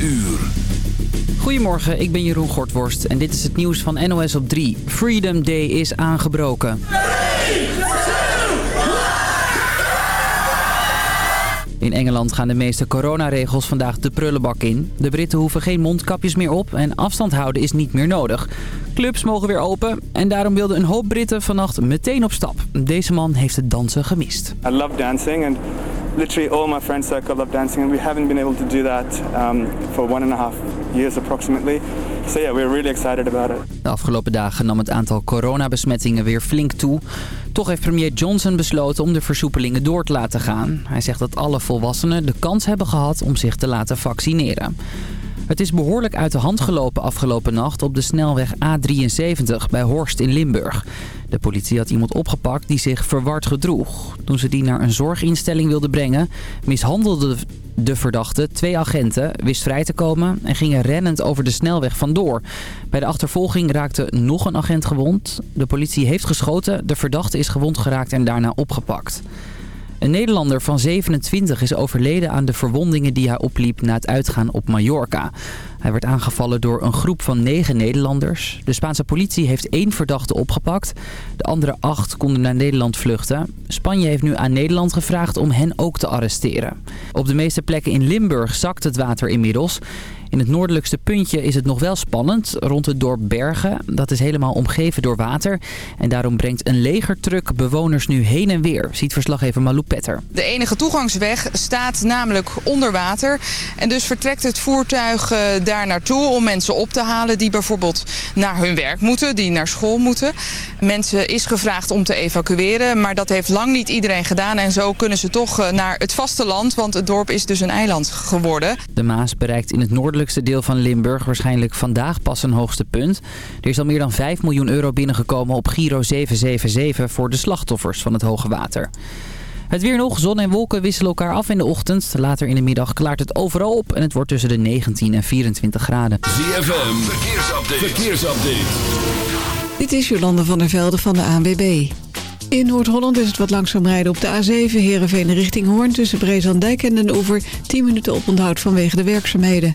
uur. Goedemorgen, ik ben Jeroen Gortworst en dit is het nieuws van NOS op 3. Freedom Day is aangebroken. In Engeland gaan de meeste coronaregels vandaag de prullenbak in. De Britten hoeven geen mondkapjes meer op en afstand houden is niet meer nodig. Clubs mogen weer open en daarom wilden een hoop Britten vannacht meteen op stap. Deze man heeft het dansen gemist. I love dancing and literally all my friend circle love dancing and we haven't been able to do that um, for one and a half years approximately. So yeah, we're really excited about it. De afgelopen dagen nam het aantal coronabesmettingen weer flink toe. Toch heeft premier Johnson besloten om de versoepelingen door te laten gaan. Hij zegt dat alle volwassenen de kans hebben gehad om zich te laten vaccineren. Het is behoorlijk uit de hand gelopen afgelopen nacht op de snelweg A73 bij Horst in Limburg. De politie had iemand opgepakt die zich verward gedroeg. Toen ze die naar een zorginstelling wilden brengen, mishandelde de verdachte twee agenten, wist vrij te komen en ging rennend over de snelweg vandoor. Bij de achtervolging raakte nog een agent gewond. De politie heeft geschoten, de verdachte is gewond geraakt en daarna opgepakt. Een Nederlander van 27 is overleden aan de verwondingen die hij opliep na het uitgaan op Mallorca. Hij werd aangevallen door een groep van negen Nederlanders. De Spaanse politie heeft één verdachte opgepakt. De andere acht konden naar Nederland vluchten. Spanje heeft nu aan Nederland gevraagd om hen ook te arresteren. Op de meeste plekken in Limburg zakt het water inmiddels. In het noordelijkste puntje is het nog wel spannend, rond het dorp Bergen. Dat is helemaal omgeven door water. En daarom brengt een legertruck bewoners nu heen en weer, ziet verslaggever Malou Petter. De enige toegangsweg staat namelijk onder water. En dus vertrekt het voertuig eh, daar naartoe om mensen op te halen... die bijvoorbeeld naar hun werk moeten, die naar school moeten. Mensen is gevraagd om te evacueren, maar dat heeft lang niet iedereen gedaan. En zo kunnen ze toch eh, naar het vasteland, want het dorp is dus een eiland geworden. De Maas bereikt in het noordelijkste deel van Limburg waarschijnlijk vandaag pas een hoogste punt. Er is al meer dan 5 miljoen euro binnengekomen op Giro 777 voor de slachtoffers van het hoge water. Het weer nog. Zon en wolken wisselen elkaar af in de ochtend. Later in de middag klaart het overal op en het wordt tussen de 19 en 24 graden. ZFM, verkeersupdate. verkeersupdate. Dit is Jolande van der Velde van de ANWB. In Noord-Holland is het wat langzaam rijden op de A7 Heerenveen richting Hoorn... tussen Brezandijk en Den Oever 10 minuten oponthoud vanwege de werkzaamheden.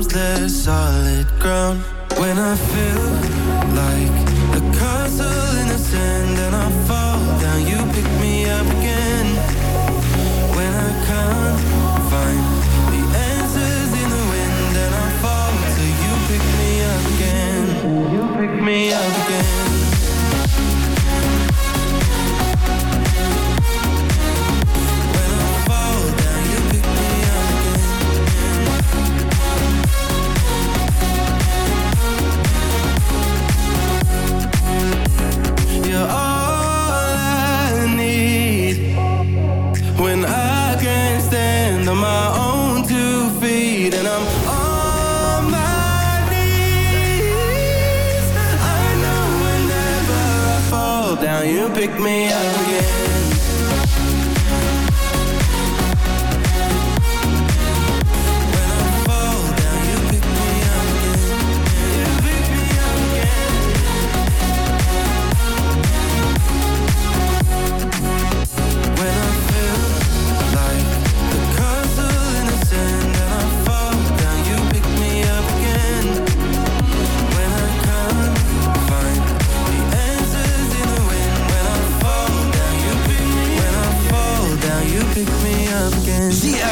becomes the solid ground. When I feel like a castle in the sand and I fall down, you pick me up again. When I can't find the answers in the wind and I fall, so you pick me up again. You pick me up again. pick me up again.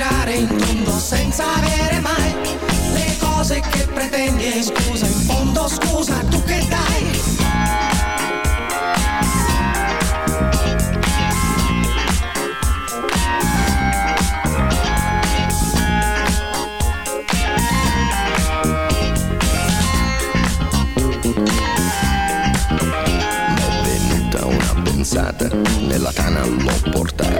Girare in tondo senza avere mai le cose che pretendi. E scusa, in fondo scusa, tu che dai? m'è venuta una pensata, nella tana l'ho portata,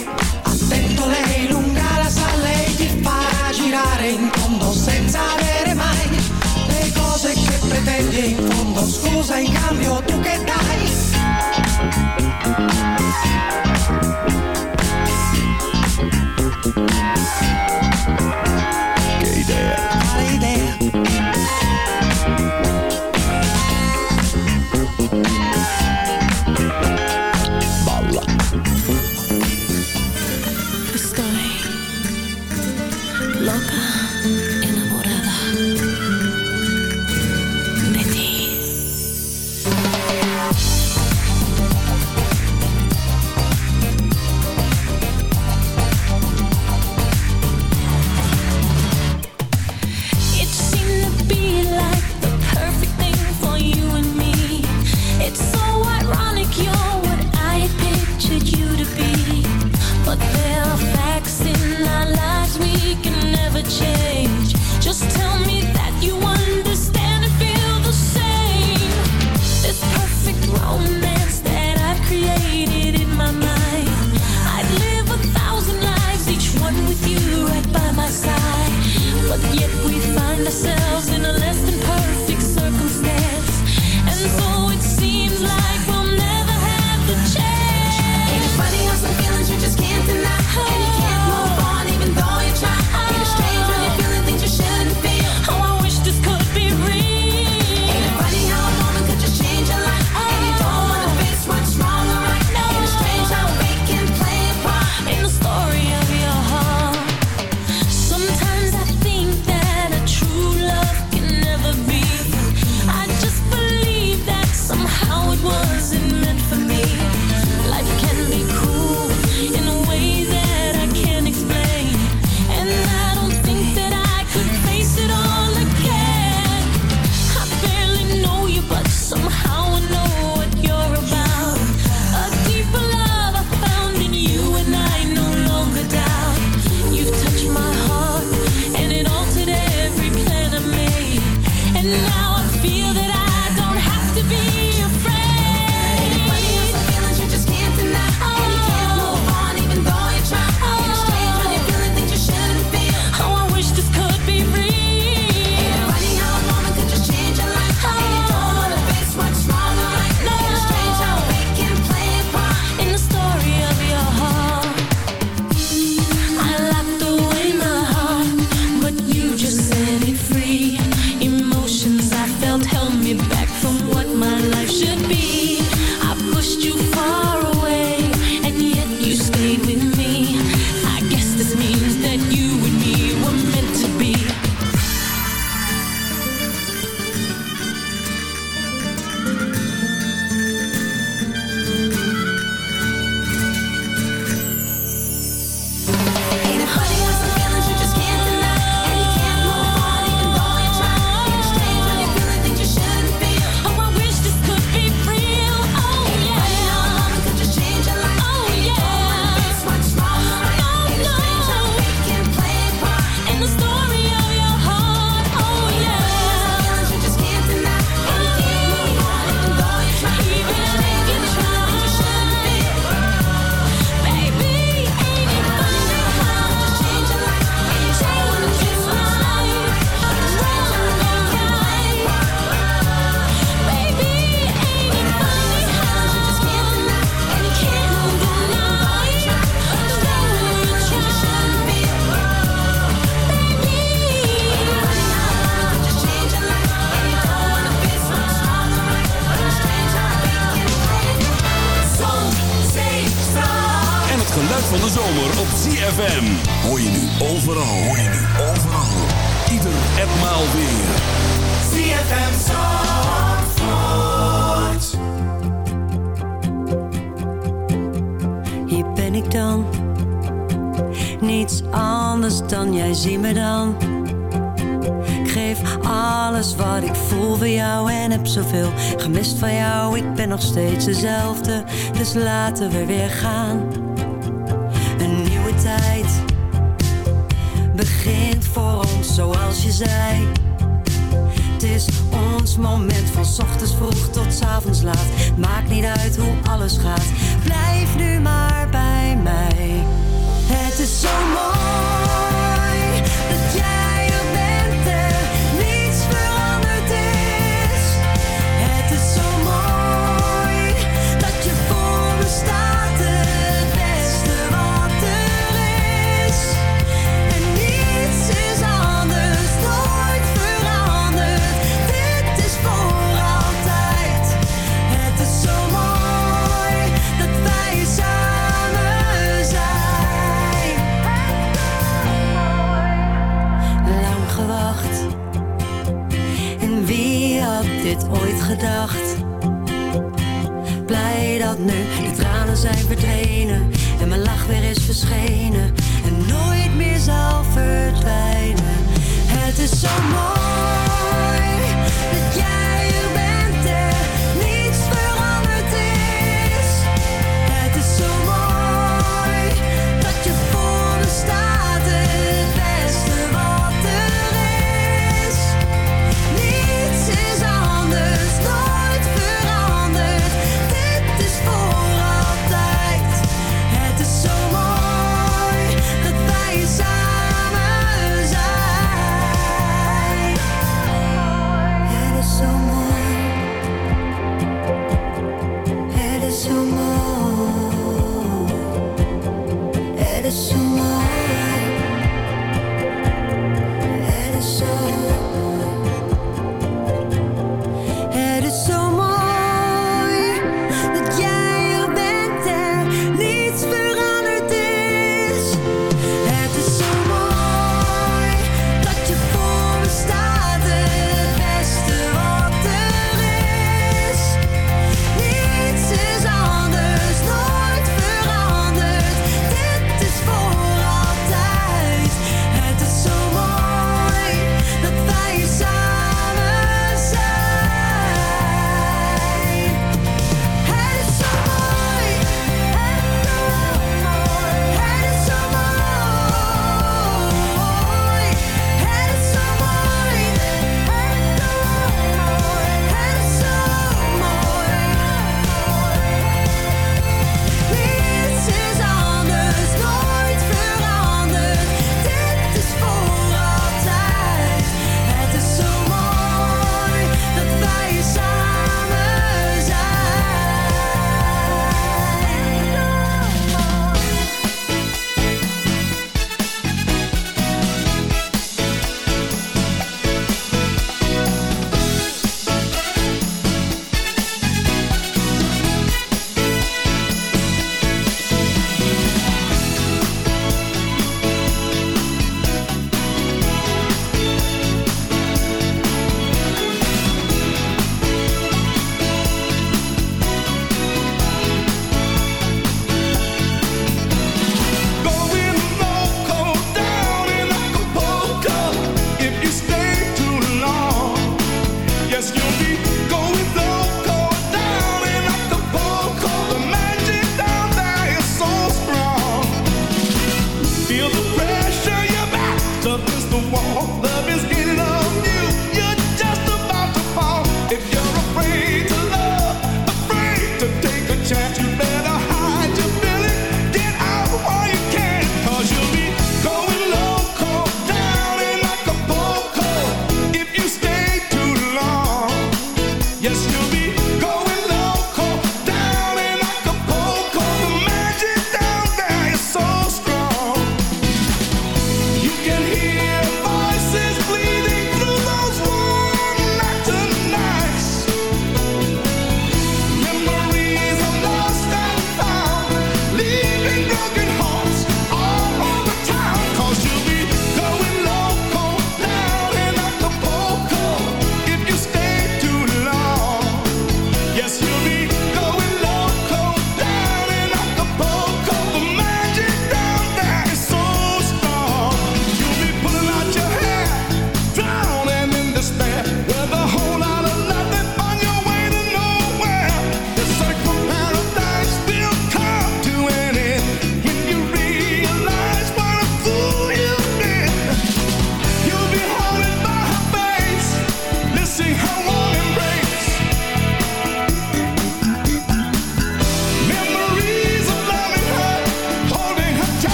pausa y cambio, ¿tú qué tal? Laten we weer gaan.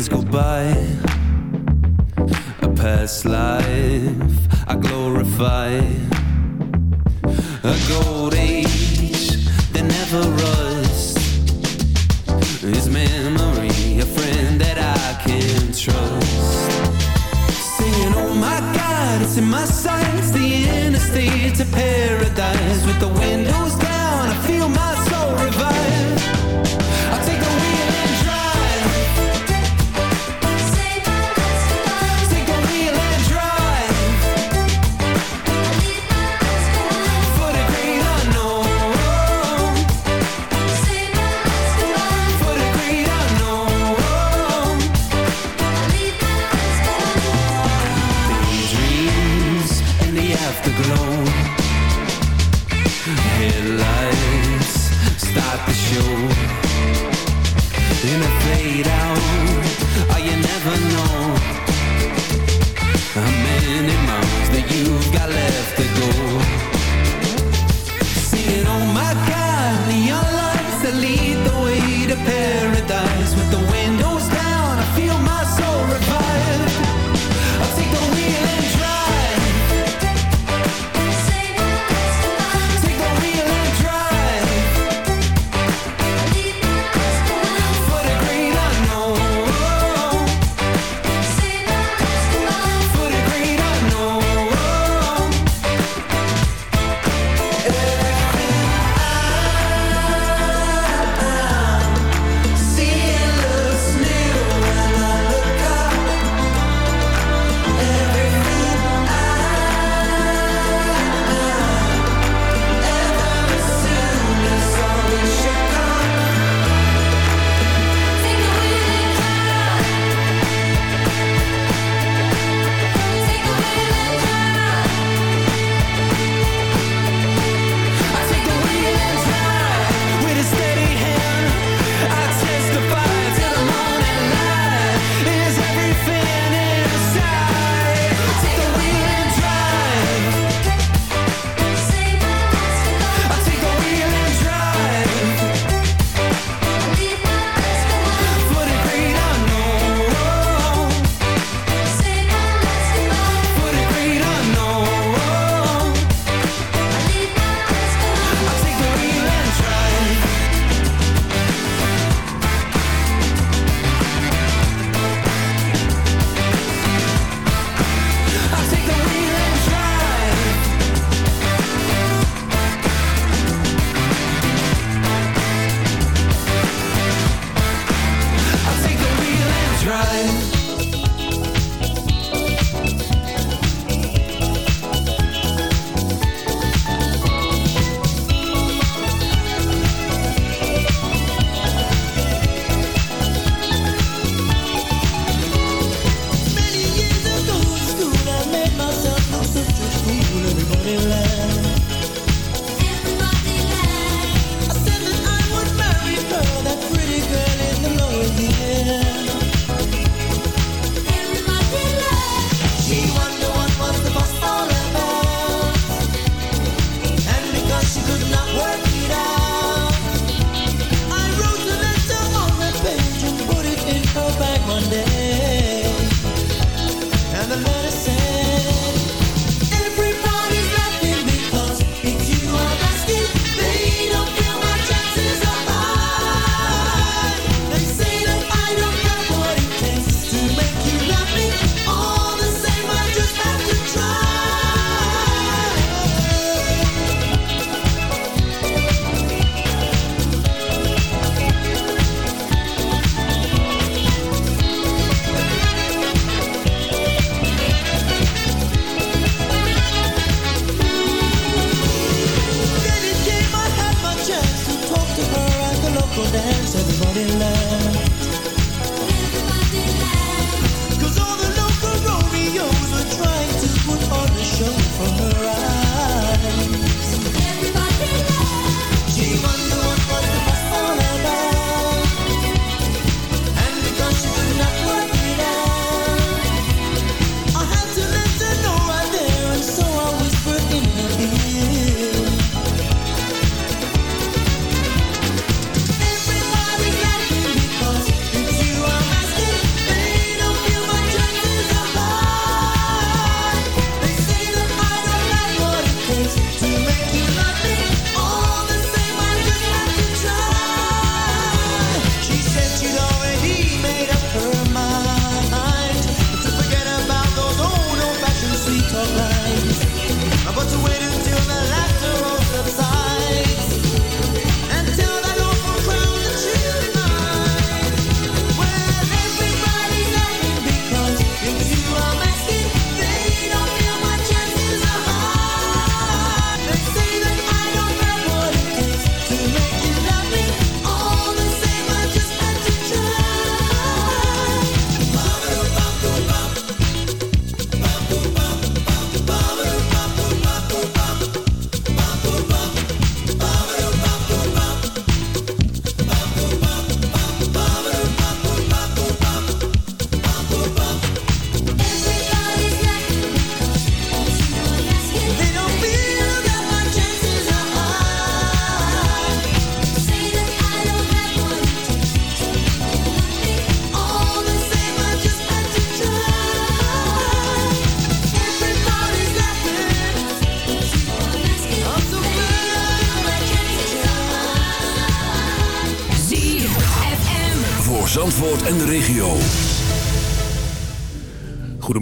Years go by. A past life I glorify. A gold age that never rusts His memory, a friend that I can trust? Singing, oh my God, it's in my sights. The interstate to paradise With the windows down, I feel my Sunday.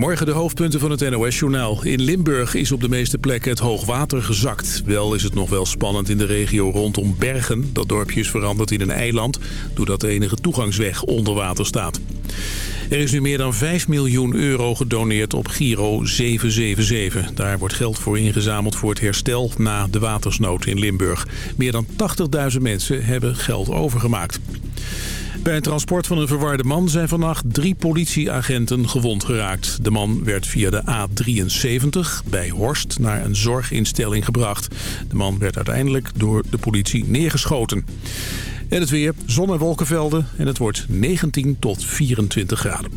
Morgen de hoofdpunten van het NOS-journaal. In Limburg is op de meeste plekken het hoogwater gezakt. Wel is het nog wel spannend in de regio rondom Bergen. Dat dorpje is veranderd in een eiland... doordat de enige toegangsweg onder water staat. Er is nu meer dan 5 miljoen euro gedoneerd op Giro 777. Daar wordt geld voor ingezameld voor het herstel na de watersnood in Limburg. Meer dan 80.000 mensen hebben geld overgemaakt. Bij het transport van een verwarde man zijn vannacht drie politieagenten gewond geraakt. De man werd via de A73 bij Horst naar een zorginstelling gebracht. De man werd uiteindelijk door de politie neergeschoten. En het weer, zon en wolkenvelden en het wordt 19 tot 24 graden.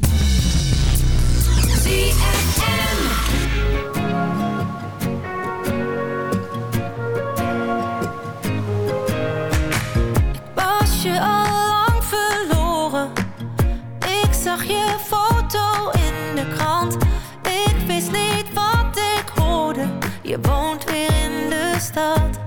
foto in de krant. Ik wist niet wat ik hoorde. Je woont weer in de stad.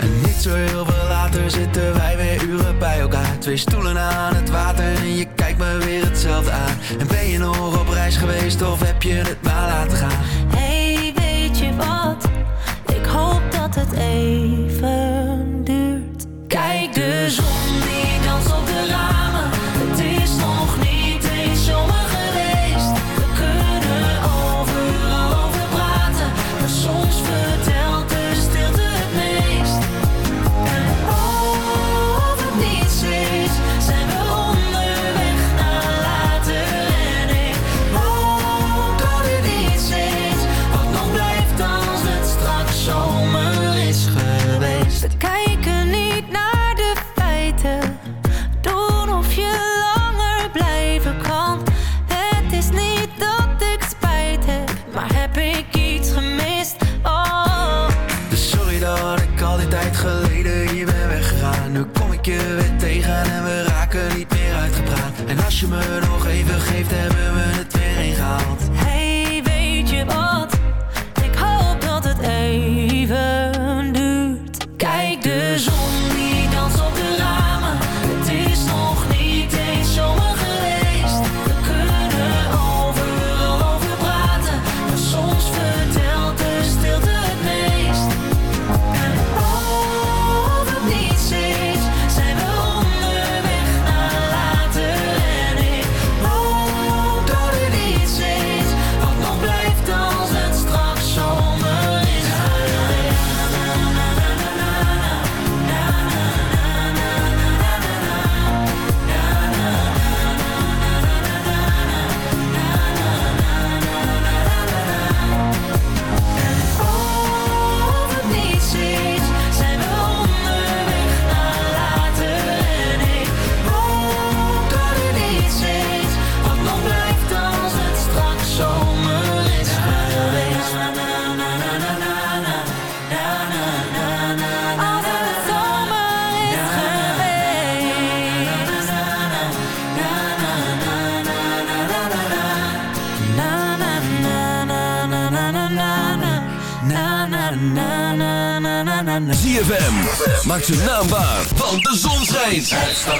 En niet zo heel veel later zitten wij weer uren bij elkaar. Twee stoelen aan het water en je kijkt me weer hetzelfde aan. En ben je nog op reis geweest of heb je het maar laten gaan?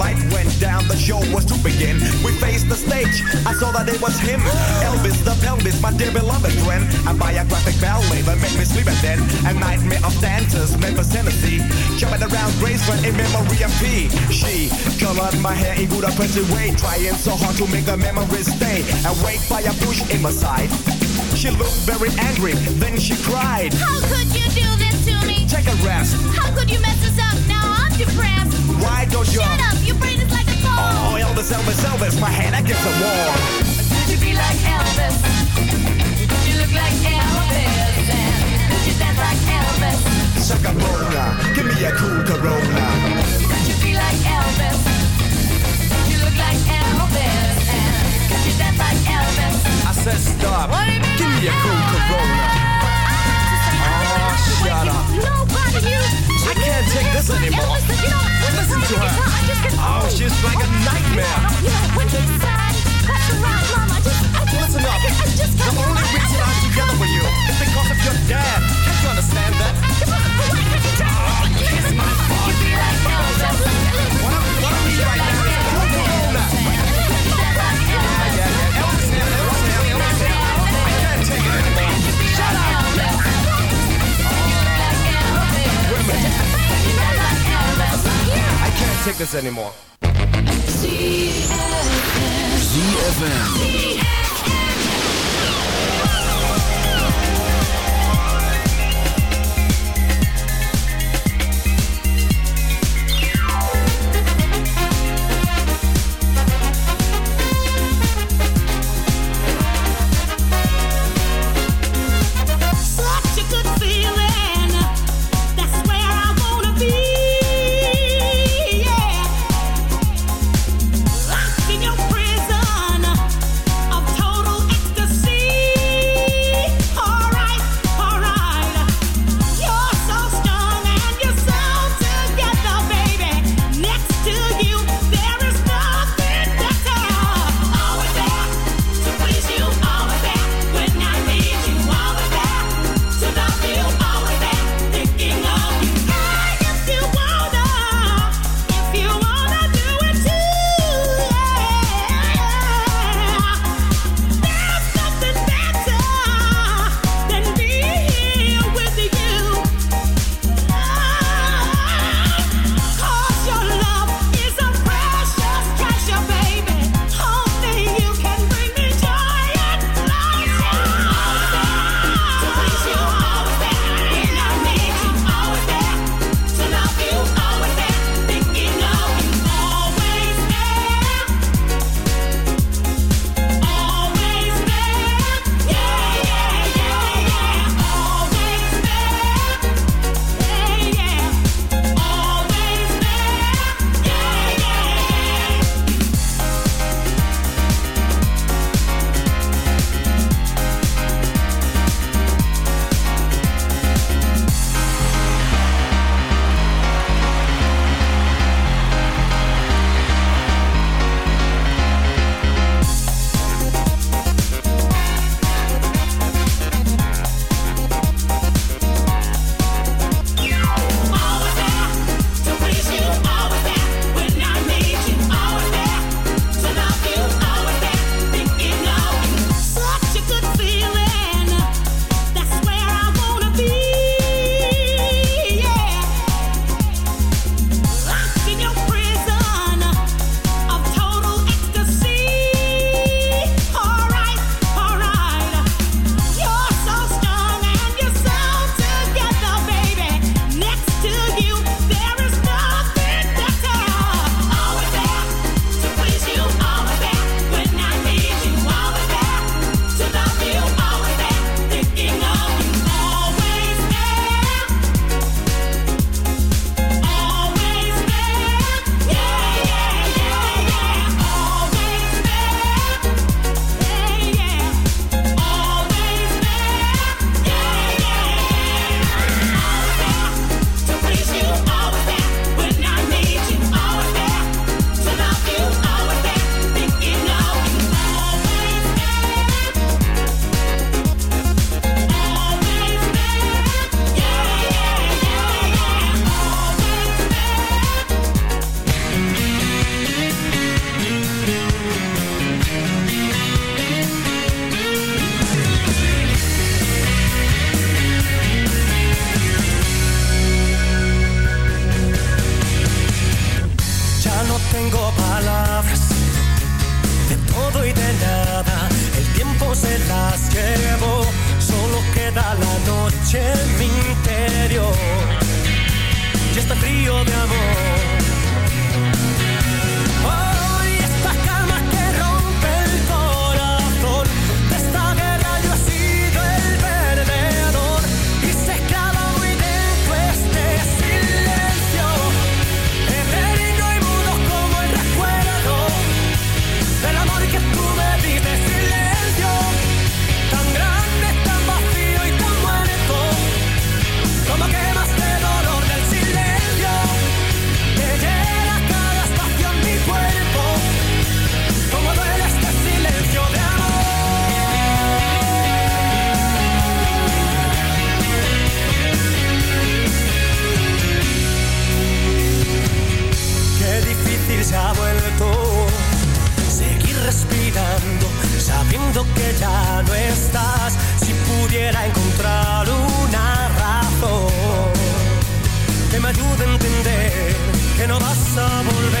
Light went down, the show was to begin. We faced the stage, I saw that it was him. Elvis the pelvis, my dear beloved friend. A biographic ballet that made me sleep and then a nightmare of dancers, Memphis, Tennessee. Jumping around Graceland in memory of P. She colored my hair in good oppressive way, trying so hard to make the memories stay. Awake by a bush in my side. She looked very angry, then she cried. How could you do this to me? Take a rest. How could you mess us up? Now I'm depressed. Why don't you? Shut up, your brain is like a phone. Oh, Elvis, Elvis, Elvis, my hand against the wall. Could you be like Elvis? Could you look like Elvis? And could you dance like Elvis? Suck a Corona, give me a cool Corona. Could you be like Elvis? Could you look like Elvis? And could you dance like Elvis? I said stop. What do you mean Give me a cool Corona. Oh, shut up. Nobody you. I can't take this anymore. Listen to her. Oh, she's like a nightmare. When he said, that's I just, Listen up. I just The only reason I'm together with you is because of your dad. Can't you understand that? Ah, oh, kiss my butt. What I'm, what I'm eating right now tickets anymore. ZFM. palabras de todo y de nada. El tiempo se las llevó, solo queda la noche quisiera encontrar una razón que me ayude a entender que no vas a volver.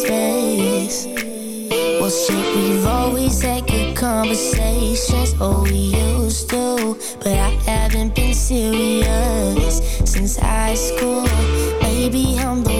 space. Well, shit, we've always had good conversations. Oh, we used to, but I haven't been serious since high school. Maybe I'm the